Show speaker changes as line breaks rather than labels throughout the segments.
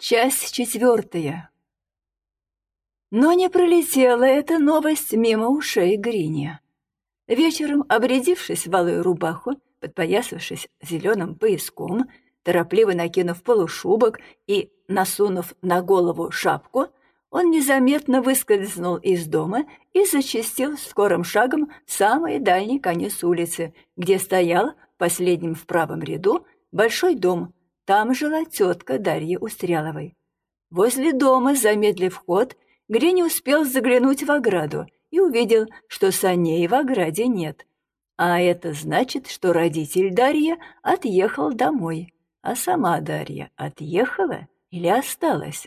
Часть четвертая. Но не пролетела эта новость мимо ушей Гриня. Вечером, обрядившись в алую рубаху, подпоясавшись зеленым пояском, торопливо накинув полушубок и насунув на голову шапку, он незаметно выскользнул из дома и зачастил скорым шагом самый дальний конец улицы, где стоял, последним в правом ряду, большой дом, там жила тетка Дарьи Устряловой. Возле дома, замедлив ход, Гринь успел заглянуть в ограду и увидел, что саней в ограде нет. А это значит, что родитель Дарья отъехал домой, а сама Дарья отъехала или осталась.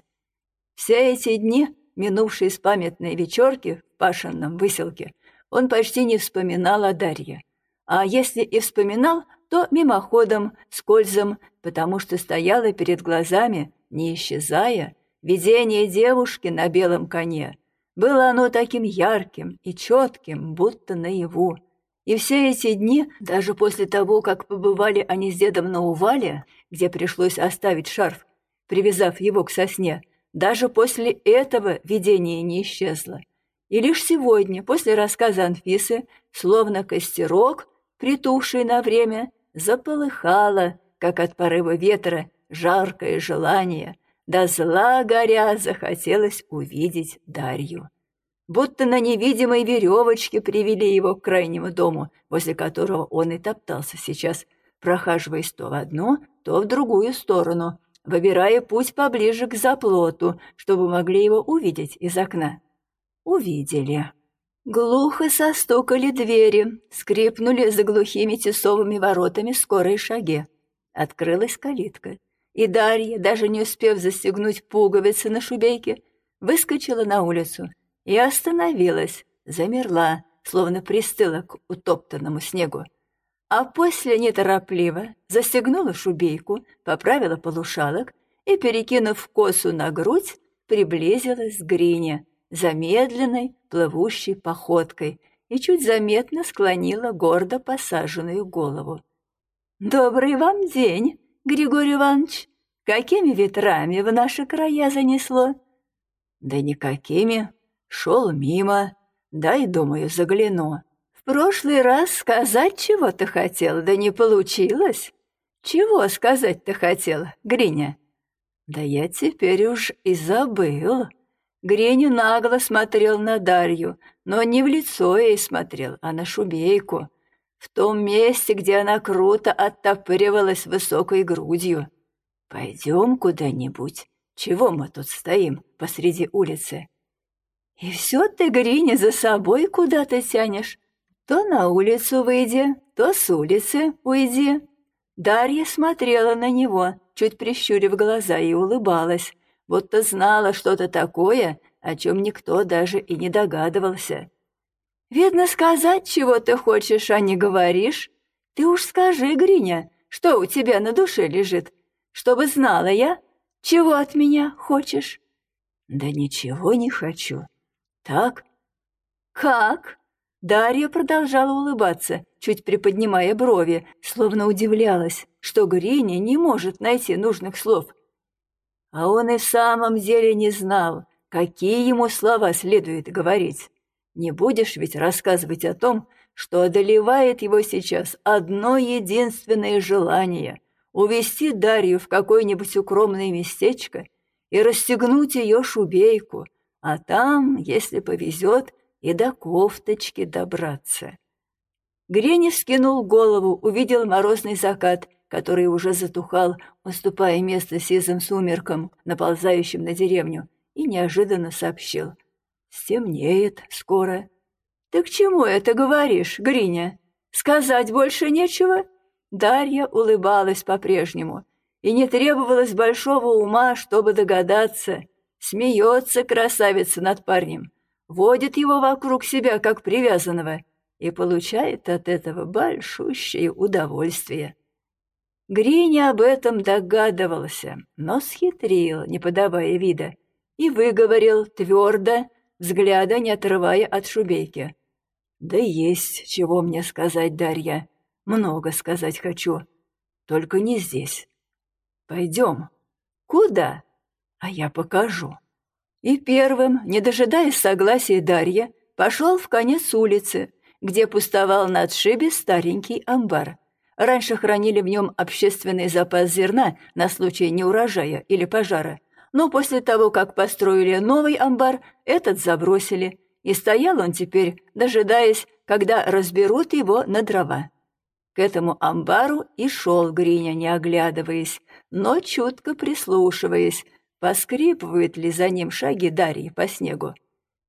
Все эти дни, минувшие с памятной вечерки в Пашинном выселке, он почти не вспоминал о Дарье. А если и вспоминал, то мимоходом, скользом, потому что стояло перед глазами, не исчезая, видение девушки на белом коне. Было оно таким ярким и четким, будто наяву. И все эти дни, даже после того, как побывали они с дедом на Увале, где пришлось оставить шарф, привязав его к сосне, даже после этого видение не исчезло. И лишь сегодня, после рассказа Анфисы, словно костерок, притухший на время, заполыхало, как от порыва ветра, жаркое желание, до зла горя захотелось увидеть Дарью. Будто на невидимой веревочке привели его к крайнему дому, возле которого он и топтался сейчас, прохаживаясь то в одну, то в другую сторону, выбирая путь поближе к заплоту, чтобы могли его увидеть из окна. Увидели. Глухо состукали двери, скрипнули за глухими тесовыми воротами скорые шаги. Открылась калитка, и Дарья, даже не успев застегнуть пуговицы на шубейке, выскочила на улицу и остановилась, замерла, словно пристыла к утоптанному снегу. А после неторопливо застегнула шубейку, поправила полушалок и, перекинув косу на грудь, приблизилась к Грине, замедленной, плывущей походкой и чуть заметно склонила гордо посаженную голову. «Добрый вам день, Григорий Иванович! Какими ветрами в наши края занесло?» «Да никакими. Шел мимо. Дай, думаю, загляну. В прошлый раз сказать чего-то хотел, да не получилось. Чего сказать-то хотел, Гриня?» «Да я теперь уж и забыл». Греня нагло смотрел на Дарью, но не в лицо ей смотрел, а на шубейку, в том месте, где она круто оттопыривалась высокой грудью. «Пойдем куда-нибудь. Чего мы тут стоим посреди улицы?» «И все ты, Гриня, за собой куда-то тянешь. То на улицу выйди, то с улицы уйди». Дарья смотрела на него, чуть прищурив глаза, и улыбалась будто знала что-то такое, о чем никто даже и не догадывался. «Видно, сказать, чего ты хочешь, а не говоришь. Ты уж скажи, Гриня, что у тебя на душе лежит, чтобы знала я, чего от меня хочешь». «Да ничего не хочу. Так?» «Как?» Дарья продолжала улыбаться, чуть приподнимая брови, словно удивлялась, что Гриня не может найти нужных слов – а он и в самом деле не знал, какие ему слова следует говорить. Не будешь ведь рассказывать о том, что одолевает его сейчас одно единственное желание — увести Дарью в какое-нибудь укромное местечко и расстегнуть ее шубейку, а там, если повезет, и до кофточки добраться. Гренев скинул голову, увидел морозный закат — который уже затухал, уступая место сизым сумеркам, наползающим на деревню, и неожиданно сообщил. «Стемнеет скоро». «Ты к чему это говоришь, Гриня? Сказать больше нечего?» Дарья улыбалась по-прежнему, и не требовалось большого ума, чтобы догадаться. Смеется красавица над парнем, водит его вокруг себя, как привязанного, и получает от этого большущее удовольствие. Гриня об этом догадывался, но схитрил, не подавая вида, и выговорил твердо, взгляда не отрывая от шубейки. «Да есть чего мне сказать, Дарья. Много сказать хочу. Только не здесь. Пойдем». «Куда?» а я покажу. И первым, не дожидаясь согласия Дарья, пошел в конец улицы, где пустовал на отшибе старенький амбар. Раньше хранили в нем общественный запас зерна на случай неурожая или пожара, но после того, как построили новый амбар, этот забросили, и стоял он теперь, дожидаясь, когда разберут его на дрова. К этому амбару и шел Гриня, не оглядываясь, но чутко прислушиваясь, поскрипывают ли за ним шаги Дарьи по снегу.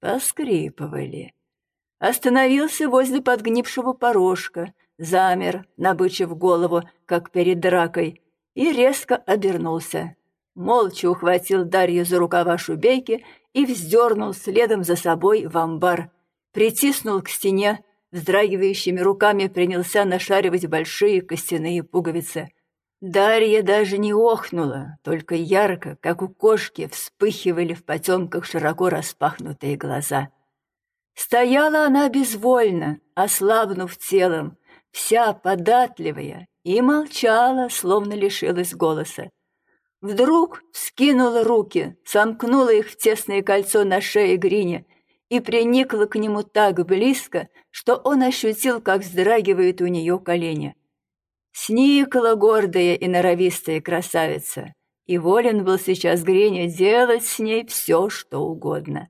Поскрипывали. Остановился возле подгнившего порожка, замер, набычив голову, как перед дракой, и резко обернулся. Молча ухватил Дарью за рукава шубейки и вздернул следом за собой в амбар. Притиснул к стене, вздрагивающими руками принялся нашаривать большие костяные пуговицы. Дарья даже не охнула, только ярко, как у кошки, вспыхивали в потемках широко распахнутые глаза. Стояла она безвольно, ослабнув телом, вся податливая, и молчала, словно лишилась голоса. Вдруг вскинула руки, сомкнула их в тесное кольцо на шее Грине и приникла к нему так близко, что он ощутил, как вздрагивает у нее колени. Сникла гордая и норовистая красавица, и волен был сейчас Гриня делать с ней все, что угодно.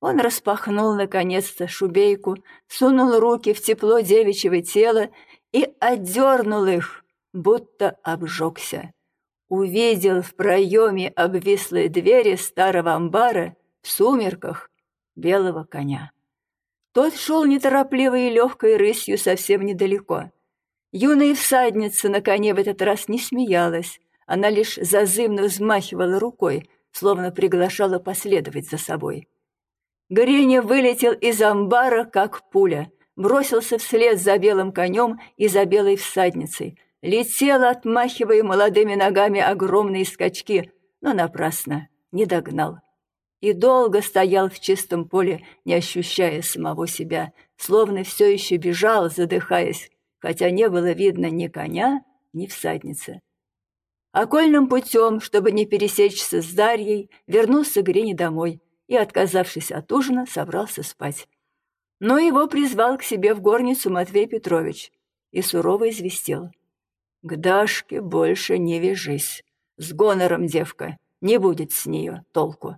Он распахнул, наконец-то, шубейку, сунул руки в тепло девичьего тела и отдернул их, будто обжегся. Увидел в проеме обвислой двери старого амбара в сумерках белого коня. Тот шел неторопливой и легкой рысью совсем недалеко. Юная всадница на коне в этот раз не смеялась, она лишь зазывно взмахивала рукой, словно приглашала последовать за собой. Гриня вылетел из амбара, как пуля, бросился вслед за белым конем и за белой всадницей, летел, отмахивая молодыми ногами огромные скачки, но напрасно не догнал. И долго стоял в чистом поле, не ощущая самого себя, словно все еще бежал, задыхаясь, хотя не было видно ни коня, ни всадницы. Окольным путем, чтобы не пересечься с Дарьей, вернулся Гриня домой и, отказавшись от ужина, собрался спать. Но его призвал к себе в горницу Матвей Петрович и сурово известил. «К Дашке больше не вяжись. С гонором девка, не будет с нее толку.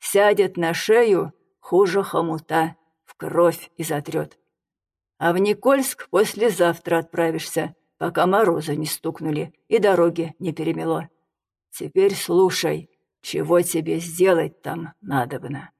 Сядет на шею, хуже хомута, в кровь и затрет. А в Никольск послезавтра отправишься, пока морозы не стукнули и дороги не перемело. Теперь слушай, чего тебе сделать там надобно.